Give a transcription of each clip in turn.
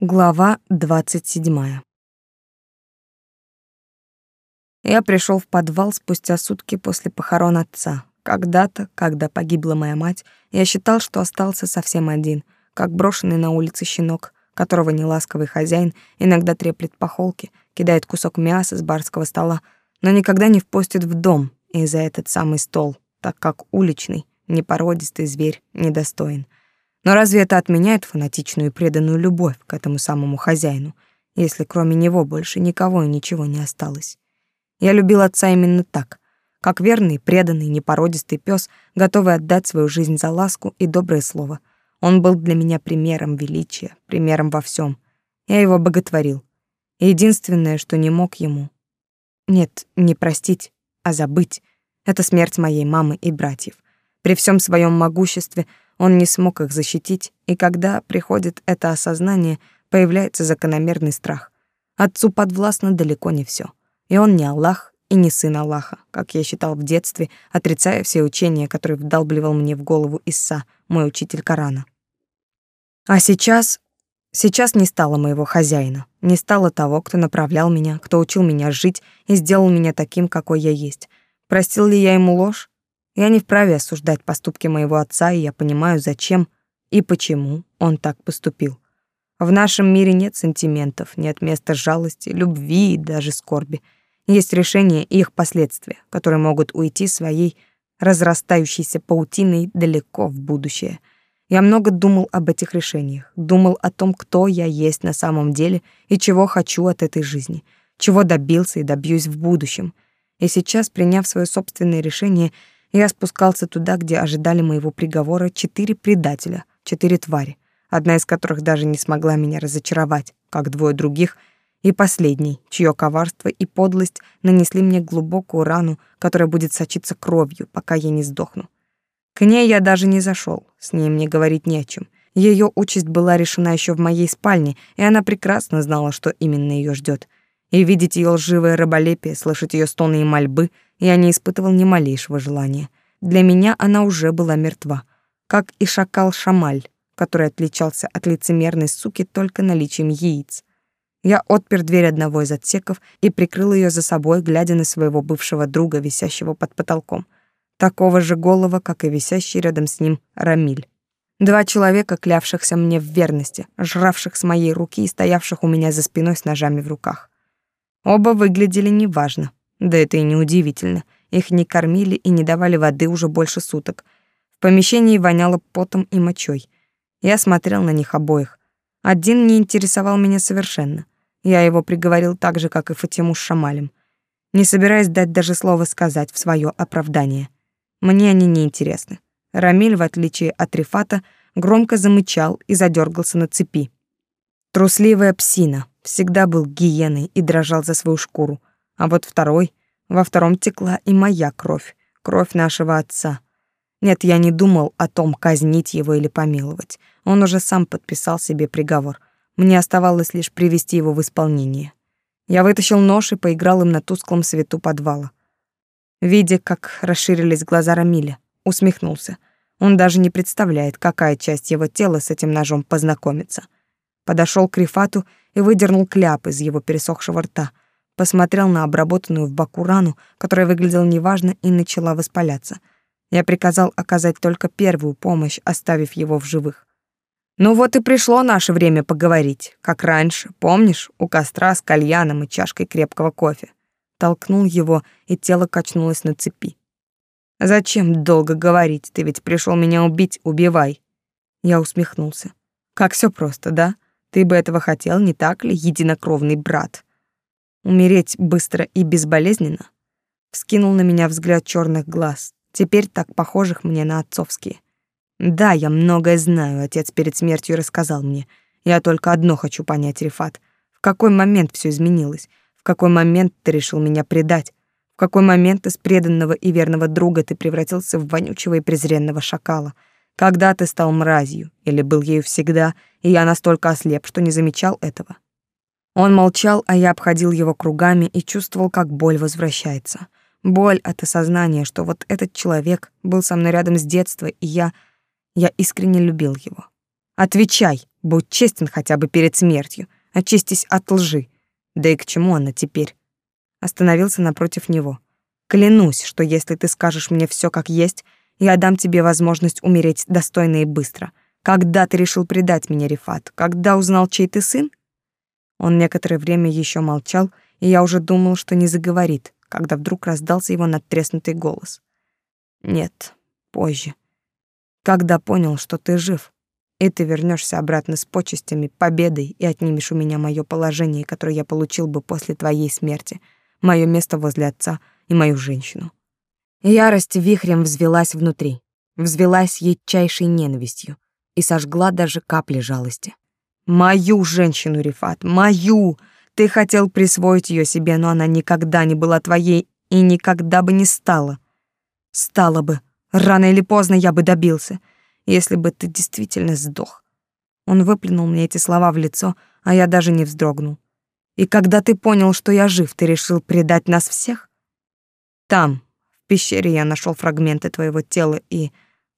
Глава двадцать седьмая. Я пришел в подвал спустя сутки после похорон отца. Когда-то, когда погибла моя мать, я считал, что остался совсем один, как брошенный на улице щенок, которого неласковый хозяин иногда треплет по холке, кидает кусок мяса с барского стола, но никогда не впустит в дом и за этот самый стол, так как уличный, непородистый зверь недостоин. Но разве это отменяет фанатичную и преданную любовь к этому самому хозяину, если кроме него больше никого и ничего не осталось? Я любил отца именно так, как верный, преданный, непородистый пес, готовый отдать свою жизнь за ласку и доброе слово. Он был для меня примером величия, примером во всем. Я его боготворил. Единственное, что не мог ему... Нет, не простить, а забыть — это смерть моей мамы и братьев. При всем своем могуществе — он не смог их защитить, и когда приходит это осознание, появляется закономерный страх. Отцу подвластно далеко не все, И он не Аллах и не сын Аллаха, как я считал в детстве, отрицая все учения, которые вдалбливал мне в голову Исса, мой учитель Корана. А сейчас... Сейчас не стало моего хозяина, не стало того, кто направлял меня, кто учил меня жить и сделал меня таким, какой я есть. Простил ли я ему ложь? Я не вправе осуждать поступки моего отца, и я понимаю, зачем и почему он так поступил. В нашем мире нет сантиментов, нет места жалости, любви и даже скорби. Есть решения и их последствия, которые могут уйти своей разрастающейся паутиной далеко в будущее. Я много думал об этих решениях, думал о том, кто я есть на самом деле и чего хочу от этой жизни, чего добился и добьюсь в будущем. И сейчас, приняв свое собственное решение, я спускался туда, где ожидали моего приговора четыре предателя, четыре твари, одна из которых даже не смогла меня разочаровать, как двое других, и последний, чье коварство и подлость нанесли мне глубокую рану, которая будет сочиться кровью, пока я не сдохну. К ней я даже не зашел, с ней мне говорить не о чем. Ее участь была решена еще в моей спальне, и она прекрасно знала, что именно ее ждет. И видеть ее лживое раболепие, слышать ее стоны и мольбы — я не испытывал ни малейшего желания. Для меня она уже была мертва, как и шакал Шамаль, который отличался от лицемерной суки только наличием яиц. Я отпер дверь одного из отсеков и прикрыл ее за собой, глядя на своего бывшего друга, висящего под потолком, такого же голого, как и висящий рядом с ним Рамиль. Два человека, клявшихся мне в верности, жравших с моей руки и стоявших у меня за спиной с ножами в руках. Оба выглядели неважно, да это и не удивительно. Их не кормили и не давали воды уже больше суток. В помещении воняло потом и мочой. Я смотрел на них обоих. Один не интересовал меня совершенно. Я его приговорил так же, как и Фатиму с Шамалем, не собираясь дать даже слово сказать в свое оправдание. Мне они не интересны. Рамиль, в отличие от Рифата, громко замычал и задергался на цепи. Трусливая псина, всегда был гиеной и дрожал за свою шкуру. А вот второй, во втором текла и моя кровь, кровь нашего отца. Нет, я не думал о том, казнить его или помиловать. Он уже сам подписал себе приговор. Мне оставалось лишь привести его в исполнение. Я вытащил нож и поиграл им на тусклом свету подвала. Видя, как расширились глаза Рамиля, усмехнулся. Он даже не представляет, какая часть его тела с этим ножом познакомится. Подошел к Рифату и выдернул кляп из его пересохшего рта — посмотрел на обработанную в боку рану, которая выглядела неважно и начала воспаляться. Я приказал оказать только первую помощь, оставив его в живых. Ну вот и пришло наше время поговорить, как раньше, помнишь, у костра с кальяном и чашкой крепкого кофе. Толкнул его, и тело качнулось на цепи. Зачем долго говорить? Ты ведь пришел меня убить, убивай. Я усмехнулся. Как все просто, да? Ты бы этого хотел, не так ли, единокровный брат? Умереть быстро и безболезненно? Вскинул на меня взгляд черных глаз, теперь так похожих мне на отцовские. Да, я многое знаю, отец перед смертью рассказал мне. Я только одно хочу понять, Рифат. В какой момент все изменилось? В какой момент ты решил меня предать? В какой момент из преданного и верного друга ты превратился в вонючего и презренного шакала? Когда ты стал мразью? Или был ею всегда, и я настолько ослеп, что не замечал этого? Он молчал, а я обходил его кругами и чувствовал, как боль возвращается. Боль от осознания, что вот этот человек был со мной рядом с детства, и я... я искренне любил его. «Отвечай!» — Будь честен хотя бы перед смертью, очистись от лжи. Да и к чему она теперь? Остановился напротив него. Клянусь, что если ты скажешь мне все как есть, я дам тебе возможность умереть достойно и быстро. Когда ты решил предать меня, Рифат? Когда узнал, чей ты сын? Он некоторое время еще молчал, и я уже думал, что не заговорит, когда вдруг раздался его надтреснутый голос. Нет, позже. Когда понял, что ты жив, и ты вернешься обратно с почестями, победой и отнимешь у меня мое положение, которое я получил бы после твоей смерти, мое место возле отца и мою женщину. Ярость вихрем взвелась внутри, взвелась ядчайшей ненавистью и сожгла даже капли жалости. Мою женщину, Рифат, мою! Ты хотел присвоить ее себе, но она никогда не была твоей и никогда бы не стала. Стала бы. Рано или поздно я бы добился, если бы ты действительно сдох. Он выплюнул мне эти слова в лицо, а я даже не вздрогнул. И когда ты понял, что я жив, ты решил предать нас всех? Там, в пещере, я нашел фрагменты твоего тела и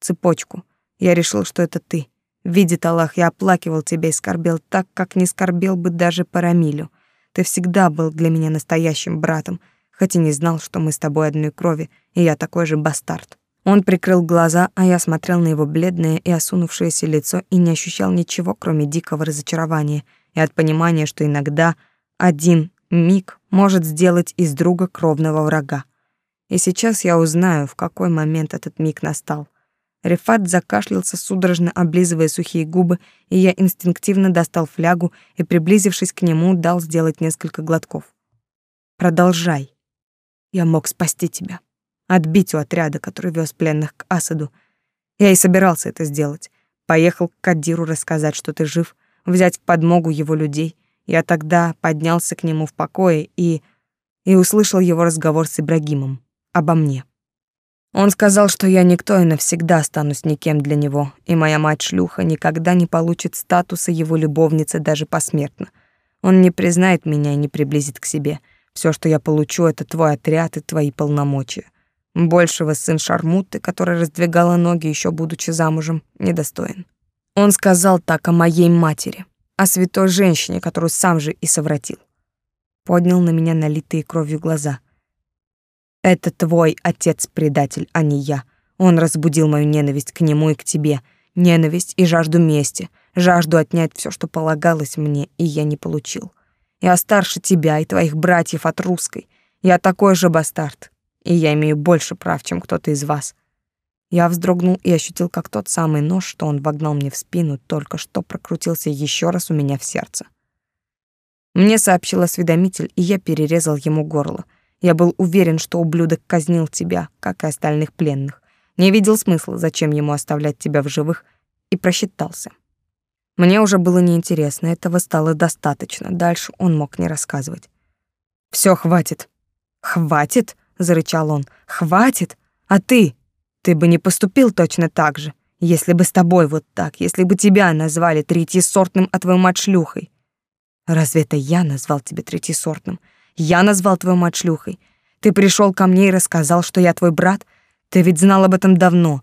цепочку. Я решил, что это ты. Видит Аллах, я оплакивал тебя и скорбел так, как не скорбел бы даже Парамилю. Ты всегда был для меня настоящим братом, хоть и не знал, что мы с тобой одной крови, и я такой же бастард. Он прикрыл глаза, а я смотрел на его бледное и осунувшееся лицо и не ощущал ничего, кроме дикого разочарования и от понимания, что иногда один миг может сделать из друга кровного врага. И сейчас я узнаю, в какой момент этот миг настал. Рефат закашлялся, судорожно облизывая сухие губы, и я инстинктивно достал флягу и, приблизившись к нему, дал сделать несколько глотков. «Продолжай. Я мог спасти тебя, отбить у отряда, который вез пленных к Асаду. Я и собирался это сделать. Поехал к Кадиру рассказать, что ты жив, взять в подмогу его людей. Я тогда поднялся к нему в покое и... и услышал его разговор с Ибрагимом обо мне. Он сказал, что я никто и навсегда останусь никем для него, и моя мать-шлюха никогда не получит статуса его любовницы даже посмертно. Он не признает меня и не приблизит к себе. Все, что я получу, это твой отряд и твои полномочия. Большего сын Шармуты, который раздвигала ноги, еще будучи замужем, недостоин. Он сказал так о моей матери, о святой женщине, которую сам же и совратил. Поднял на меня налитые кровью глаза. Это твой отец-предатель, а не я. Он разбудил мою ненависть к нему и к тебе. Ненависть и жажду мести. Жажду отнять все, что полагалось мне, и я не получил. Я старше тебя и твоих братьев от русской. Я такой же бастард. И я имею больше прав, чем кто-то из вас. Я вздрогнул и ощутил, как тот самый нож, что он вогнал мне в спину, только что прокрутился еще раз у меня в сердце. Мне сообщил осведомитель, и я перерезал ему горло — я был уверен, что ублюдок казнил тебя, как и остальных пленных. Не видел смысла, зачем ему оставлять тебя в живых, и просчитался. Мне уже было неинтересно, этого стало достаточно. Дальше он мог не рассказывать. Все, хватит. Хватит, зарычал он. Хватит. А ты? Ты бы не поступил точно так же, если бы с тобой вот так, если бы тебя назвали третьесортным, а твою мать шлюхой. Разве это я назвал тебя третьесортным? Я назвал твою мать шлюхой. Ты пришел ко мне и рассказал, что я твой брат. Ты ведь знал об этом давно.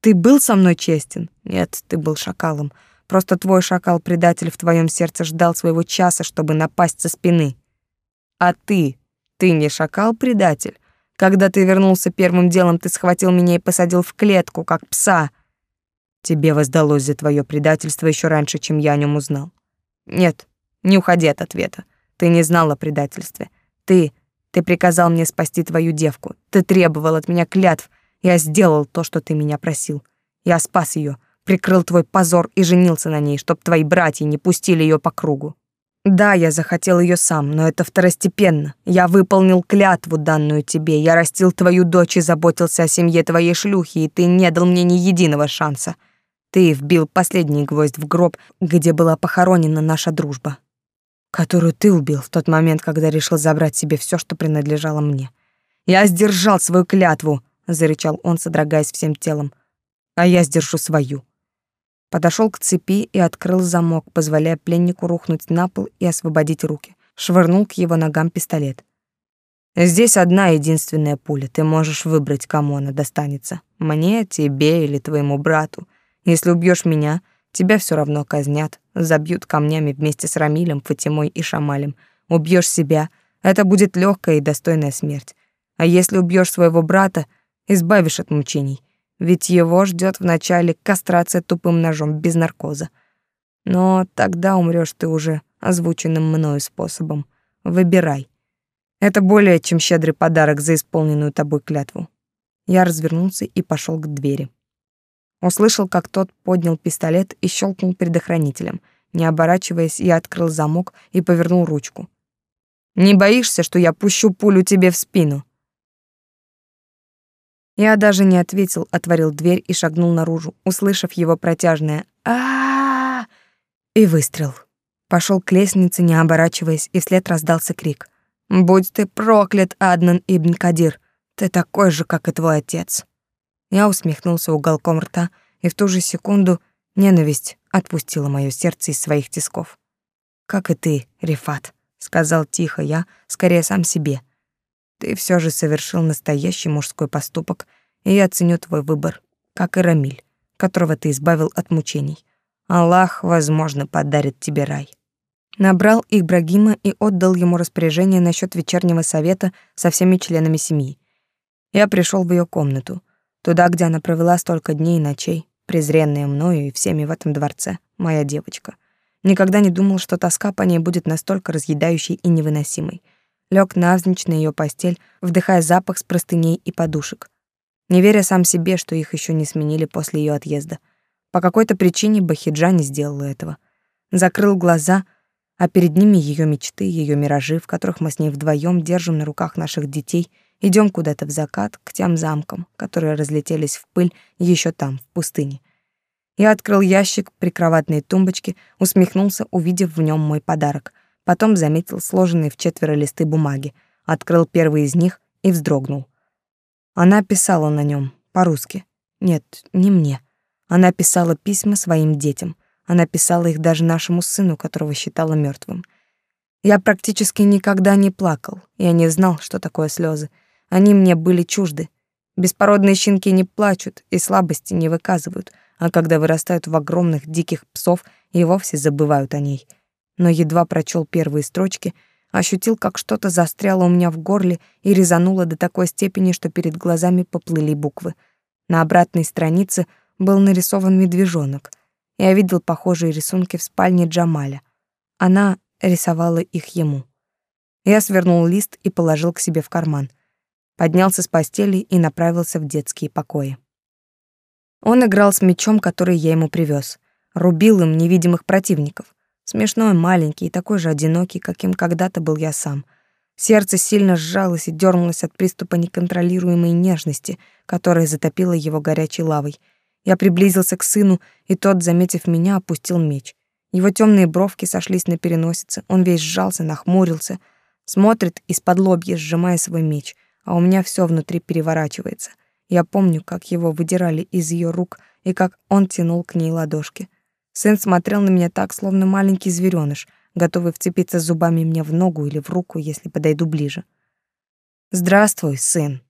Ты был со мной честен? Нет, ты был шакалом. Просто твой шакал-предатель в твоем сердце ждал своего часа, чтобы напасть со спины. А ты? Ты не шакал-предатель? Когда ты вернулся первым делом, ты схватил меня и посадил в клетку, как пса. Тебе воздалось за твое предательство еще раньше, чем я о нем узнал. Нет, не уходи от ответа. Ты не знал о предательстве. Ты... Ты приказал мне спасти твою девку. Ты требовал от меня клятв. Я сделал то, что ты меня просил. Я спас ее, прикрыл твой позор и женился на ней, чтоб твои братья не пустили ее по кругу. Да, я захотел ее сам, но это второстепенно. Я выполнил клятву, данную тебе. Я растил твою дочь и заботился о семье твоей шлюхи, и ты не дал мне ни единого шанса. Ты вбил последний гвоздь в гроб, где была похоронена наша дружба которую ты убил в тот момент, когда решил забрать себе все, что принадлежало мне. Я сдержал свою клятву, зарычал он, содрогаясь всем телом. А я сдержу свою. Подошел к цепи и открыл замок, позволяя пленнику рухнуть на пол и освободить руки. Швырнул к его ногам пистолет. Здесь одна единственная пуля. Ты можешь выбрать, кому она достанется. Мне, тебе или твоему брату. Если убьешь меня, Тебя все равно казнят, забьют камнями вместе с Рамилем, Фатимой и Шамалем. Убьешь себя — это будет легкая и достойная смерть. А если убьешь своего брата, избавишь от мучений. Ведь его ждет вначале кастрация тупым ножом без наркоза. Но тогда умрешь ты уже озвученным мною способом. Выбирай. Это более чем щедрый подарок за исполненную тобой клятву. Я развернулся и пошел к двери. Услышал, как тот поднял пистолет и щелкнул предохранителем. Не оборачиваясь, я открыл замок и повернул ручку. «Не боишься, что я пущу пулю тебе в спину?» Я даже не ответил, отворил дверь и шагнул наружу, услышав его протяжное а, и выстрел. Пошел к лестнице, не оборачиваясь, и вслед раздался крик. «Будь ты проклят, Аднан Ибн Кадир! Ты такой же, как и твой отец!» Я усмехнулся уголком рта, и в ту же секунду ненависть отпустила мое сердце из своих тисков. «Как и ты, Рифат», — сказал тихо я, скорее сам себе. «Ты все же совершил настоящий мужской поступок, и я ценю твой выбор, как и Рамиль, которого ты избавил от мучений. Аллах, возможно, подарит тебе рай». Набрал Ибрагима и отдал ему распоряжение насчет вечернего совета со всеми членами семьи. Я пришел в ее комнату — Туда, где она провела столько дней и ночей, презренная мною и всеми в этом дворце, моя девочка. Никогда не думал, что тоска по ней будет настолько разъедающей и невыносимой. Лег навзничь на ее постель, вдыхая запах с простыней и подушек. Не веря сам себе, что их еще не сменили после ее отъезда. По какой-то причине Бахиджа не сделала этого. Закрыл глаза, а перед ними ее мечты, ее миражи, в которых мы с ней вдвоем держим на руках наших детей — Идем куда-то в закат, к тем замкам, которые разлетелись в пыль еще там, в пустыне. Я открыл ящик прикроватной тумбочки, усмехнулся, увидев в нем мой подарок. Потом заметил сложенные в четверо листы бумаги, открыл первый из них и вздрогнул. Она писала на нем по-русски. Нет, не мне. Она писала письма своим детям. Она писала их даже нашему сыну, которого считала мертвым. Я практически никогда не плакал. Я не знал, что такое слезы. Они мне были чужды. Беспородные щенки не плачут и слабости не выказывают, а когда вырастают в огромных диких псов, и вовсе забывают о ней. Но едва прочел первые строчки, ощутил, как что-то застряло у меня в горле и резануло до такой степени, что перед глазами поплыли буквы. На обратной странице был нарисован медвежонок. Я видел похожие рисунки в спальне Джамаля. Она рисовала их ему. Я свернул лист и положил к себе в карман — поднялся с постели и направился в детские покои. Он играл с мечом, который я ему привез, рубил им невидимых противников. Смешной, маленький и такой же одинокий, каким когда-то был я сам. Сердце сильно сжалось и дернулось от приступа неконтролируемой нежности, которая затопила его горячей лавой. Я приблизился к сыну, и тот, заметив меня, опустил меч. Его темные бровки сошлись на переносице, он весь сжался, нахмурился, смотрит из-под лобья, сжимая свой меч а у меня все внутри переворачивается. Я помню, как его выдирали из ее рук и как он тянул к ней ладошки. Сын смотрел на меня так, словно маленький зверёныш, готовый вцепиться зубами мне в ногу или в руку, если подойду ближе. «Здравствуй, сын».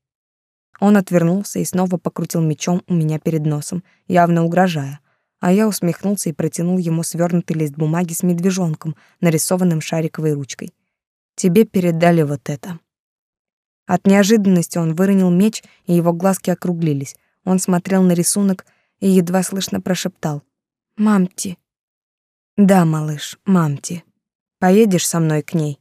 Он отвернулся и снова покрутил мечом у меня перед носом, явно угрожая, а я усмехнулся и протянул ему свернутый лист бумаги с медвежонком, нарисованным шариковой ручкой. «Тебе передали вот это». От неожиданности он выронил меч, и его глазки округлились. Он смотрел на рисунок и едва слышно прошептал. «Мамти». «Да, малыш, мамти. Поедешь со мной к ней?»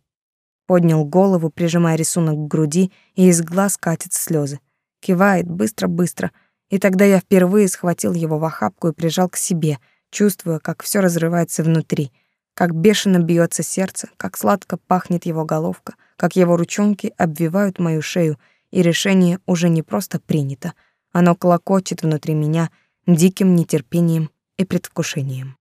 Поднял голову, прижимая рисунок к груди, и из глаз катятся слезы. Кивает быстро-быстро, и тогда я впервые схватил его в охапку и прижал к себе, чувствуя, как все разрывается внутри, как бешено бьется сердце, как сладко пахнет его головка — как его ручонки обвивают мою шею, и решение уже не просто принято, оно клокочет внутри меня диким нетерпением и предвкушением.